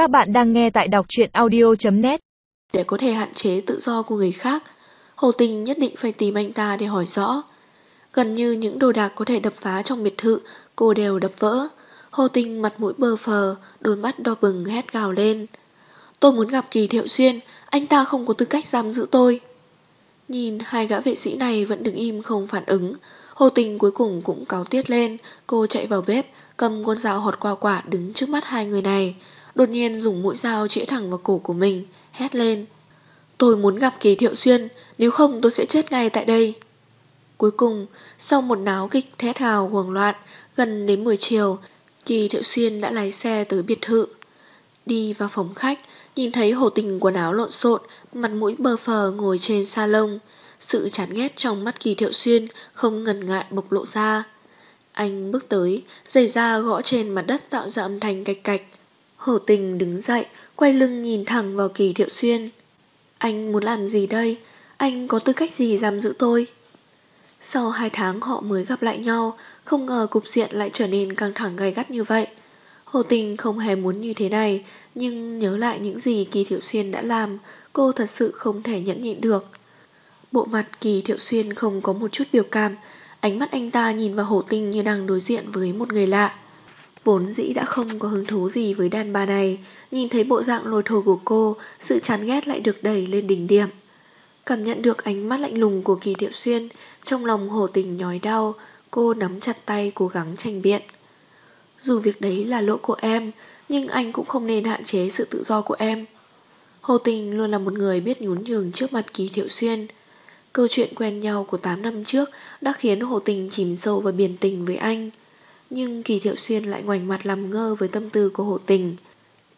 Các bạn đang nghe tại đọc truyện audio.net Để có thể hạn chế tự do của người khác, Hồ Tình nhất định phải tìm anh ta để hỏi rõ. Gần như những đồ đạc có thể đập phá trong biệt thự, cô đều đập vỡ. Hồ Tình mặt mũi bơ phờ, đôi mắt đỏ bừng hét gào lên. Tôi muốn gặp Kỳ Thiệu Xuyên, anh ta không có tư cách giam giữ tôi. Nhìn hai gã vệ sĩ này vẫn đứng im không phản ứng, Hồ Tình cuối cùng cũng cáo tiết lên, cô chạy vào bếp, cầm con dao hột qua quả đứng trước mắt hai người này, đột nhiên dùng mũi dao chĩa thẳng vào cổ của mình, hét lên. Tôi muốn gặp Kỳ Thiệu Xuyên, nếu không tôi sẽ chết ngay tại đây. Cuối cùng, sau một náo kịch thét hào hoảng loạn, gần đến 10 chiều, Kỳ Thiệu Xuyên đã lái xe tới biệt thự. Đi vào phòng khách, nhìn thấy hồ tình quần áo lộn xộn, mặt mũi bơ phờ ngồi trên salon. Sự chán ghét trong mắt Kỳ Thiệu Xuyên không ngần ngại bộc lộ ra. Anh bước tới, giày da gõ trên mặt đất tạo ra âm thanh cạch cạch. Hổ tình đứng dậy, quay lưng nhìn thẳng vào Kỳ Thiệu Xuyên. Anh muốn làm gì đây? Anh có tư cách gì giam giữ tôi? Sau hai tháng họ mới gặp lại nhau, không ngờ cục diện lại trở nên căng thẳng gay gắt như vậy. Hồ Tình không hề muốn như thế này, nhưng nhớ lại những gì Kỳ Thiệu Xuyên đã làm, cô thật sự không thể nhẫn nhịn được. Bộ mặt Kỳ Thiệu Xuyên không có một chút biểu cảm, ánh mắt anh ta nhìn vào Hồ Tình như đang đối diện với một người lạ. Vốn dĩ đã không có hứng thú gì với đàn bà này, nhìn thấy bộ dạng lồi thồ của cô, sự chán ghét lại được đẩy lên đỉnh điểm. Cảm nhận được ánh mắt lạnh lùng của Kỳ Thiệu Xuyên, trong lòng Hồ Tình nhói đau, cô nắm chặt tay cố gắng tranh biện. Dù việc đấy là lỗi của em, nhưng anh cũng không nên hạn chế sự tự do của em. Hồ Tình luôn là một người biết nhún nhường trước mặt Kỳ Thiệu Xuyên. Câu chuyện quen nhau của 8 năm trước đã khiến Hồ Tình chìm sâu vào biển tình với anh. Nhưng Kỳ Thiệu Xuyên lại ngoảnh mặt làm ngơ với tâm tư của Hồ Tình.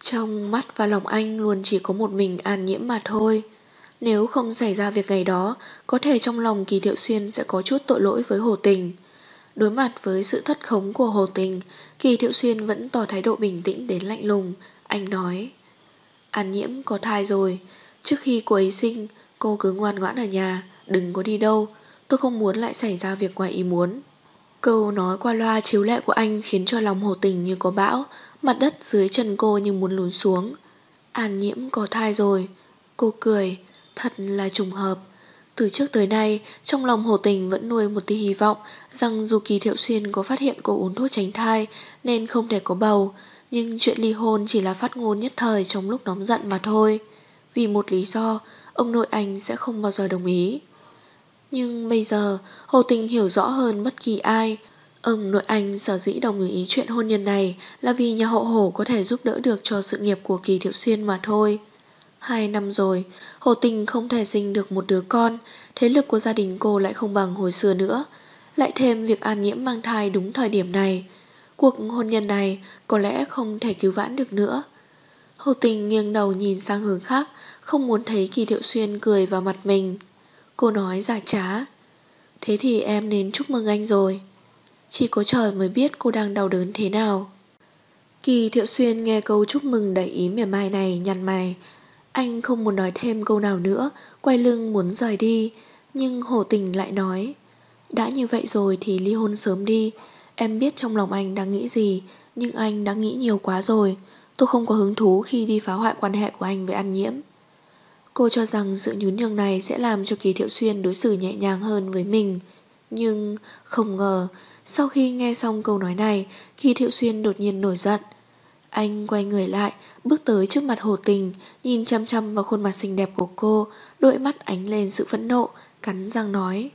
Trong mắt và lòng anh luôn chỉ có một mình an nhiễm mà thôi. Nếu không xảy ra việc ngày đó, có thể trong lòng Kỳ Thiệu Xuyên sẽ có chút tội lỗi với Hồ Tình. Đối mặt với sự thất khống của Hồ Tình, Kỳ Thiệu Xuyên vẫn tỏ thái độ bình tĩnh đến lạnh lùng. Anh nói, An nhiễm có thai rồi, trước khi cô ấy sinh, cô cứ ngoan ngoãn ở nhà, đừng có đi đâu, tôi không muốn lại xảy ra việc ngoài ý muốn. Câu nói qua loa chiếu lệ của anh khiến cho lòng hồ tình như có bão, mặt đất dưới chân cô như muốn lún xuống. An nhiễm có thai rồi, cô cười, thật là trùng hợp. Từ trước tới nay, trong lòng Hồ Tình vẫn nuôi một tí hy vọng rằng dù Kỳ Thiệu Xuyên có phát hiện cô uống thuốc tránh thai nên không thể có bầu, nhưng chuyện ly hôn chỉ là phát ngôn nhất thời trong lúc nóng giận mà thôi. Vì một lý do, ông nội anh sẽ không bao giờ đồng ý. Nhưng bây giờ, Hồ Tình hiểu rõ hơn bất kỳ ai. Ông nội anh sở dĩ đồng ý chuyện hôn nhân này là vì nhà hậu hổ có thể giúp đỡ được cho sự nghiệp của Kỳ Thiệu Xuyên mà thôi. Hai năm rồi, Hồ Tình không thể sinh được một đứa con, thế lực của gia đình cô lại không bằng hồi xưa nữa. Lại thêm việc an nhiễm mang thai đúng thời điểm này. Cuộc hôn nhân này có lẽ không thể cứu vãn được nữa. Hồ Tình nghiêng đầu nhìn sang hướng khác, không muốn thấy Kỳ Thiệu Xuyên cười vào mặt mình. Cô nói giả trá. Thế thì em nên chúc mừng anh rồi. Chỉ có trời mới biết cô đang đau đớn thế nào. Kỳ Thiệu Xuyên nghe câu chúc mừng đầy ý mỉa mai này nhăn mày, anh không muốn nói thêm câu nào nữa, quay lưng muốn rời đi, nhưng Hồ Tình lại nói, đã như vậy rồi thì ly hôn sớm đi, em biết trong lòng anh đang nghĩ gì, nhưng anh đã nghĩ nhiều quá rồi, tôi không có hứng thú khi đi phá hoại quan hệ của anh với An Nhiễm. Cô cho rằng sự nhún nhường này sẽ làm cho Kỳ Thiệu Xuyên đối xử nhẹ nhàng hơn với mình, nhưng không ngờ, sau khi nghe xong câu nói này, Kỳ Thiệu Xuyên đột nhiên nổi giận. Anh quay người lại, bước tới trước mặt Hồ Tình, nhìn chăm chăm vào khuôn mặt xinh đẹp của cô, đôi mắt ánh lên sự phẫn nộ, cắn răng nói.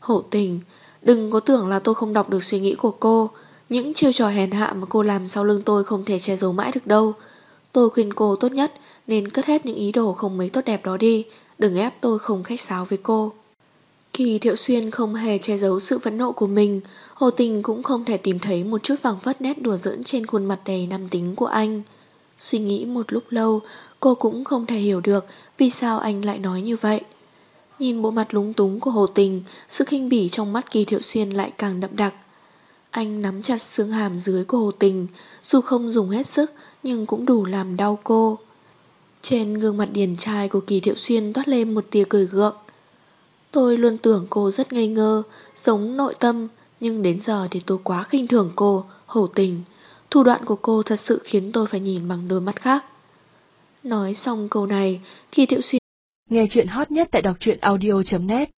Hồ Tình, đừng có tưởng là tôi không đọc được suy nghĩ của cô. Những chiêu trò hèn hạ mà cô làm sau lưng tôi không thể che giấu mãi được đâu. Tôi khuyên cô tốt nhất nên cất hết những ý đồ không mấy tốt đẹp đó đi, đừng ép tôi không khách sáo với cô. Kỳ Thiệu Xuyên không hề che giấu sự phẫn nộ của mình, Hồ Tình cũng không thể tìm thấy một chút vàng vất nét đùa giỡn trên khuôn mặt đầy nam tính của anh. Suy nghĩ một lúc lâu, cô cũng không thể hiểu được vì sao anh lại nói như vậy. Nhìn bộ mặt lúng túng của Hồ Tình, sự khinh bỉ trong mắt Kỳ Thiệu Xuyên lại càng đậm đặc. Anh nắm chặt xương hàm dưới của Hồ Tình, dù không dùng hết sức nhưng cũng đủ làm đau cô. Trên gương mặt điển trai của Kỳ Thiệu Xuyên toát lên một tia cười gượng. Tôi luôn tưởng cô rất ngây ngơ, sống nội tâm, nhưng đến giờ thì tôi quá khinh thường cô, hổ tình. Thủ đoạn của cô thật sự khiến tôi phải nhìn bằng đôi mắt khác. Nói xong câu này Kỳ Thiệu Xuyên Nghe chuyện hot nhất tại đọc truyện audio.net